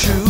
true.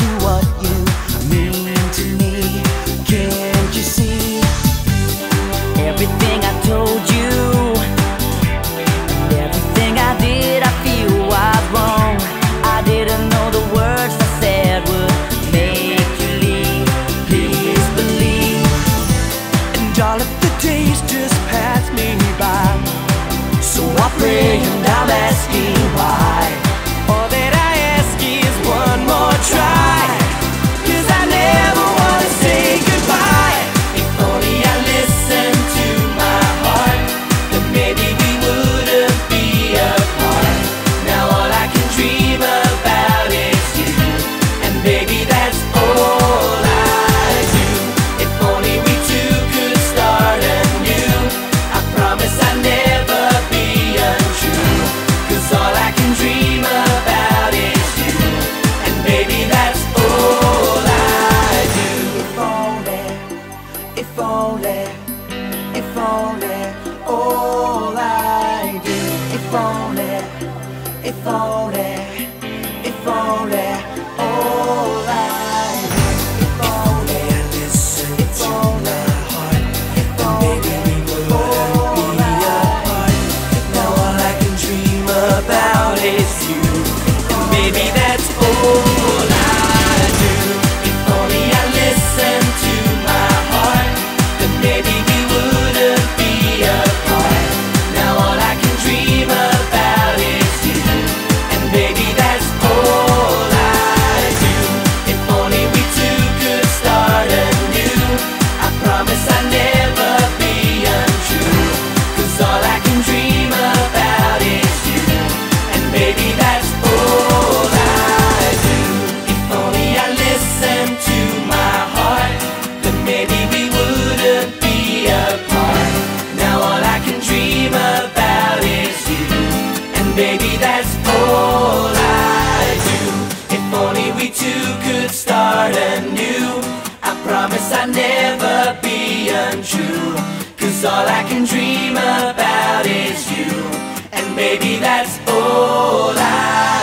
only, if only all I do, if only, if only. anew. I promise I'll never be untrue. Cause all I can dream about is you. And maybe that's all I